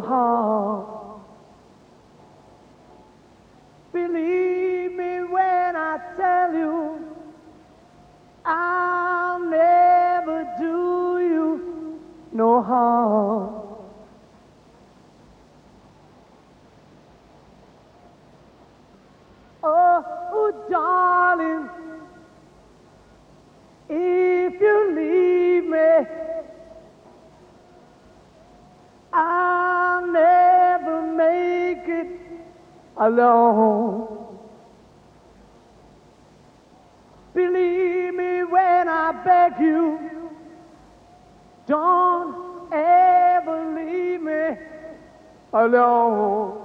harm. Believe me when I tell you, I'll never do you no harm. Alone. Believe me when I beg you, don't ever leave me alone.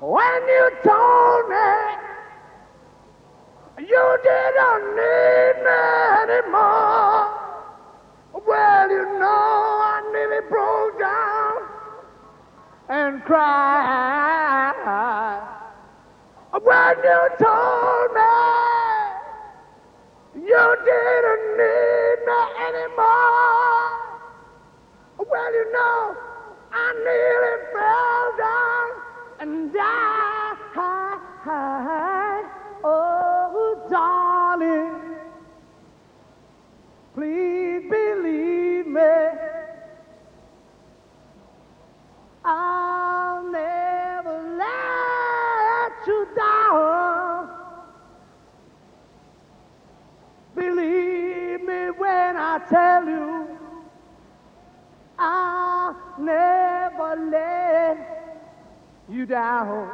When you told me you didn't need and cried. When you told me you didn't need me anymore, well, you know I nearly fell down and died. Oh, darling, please I tell you, I'll never let you down.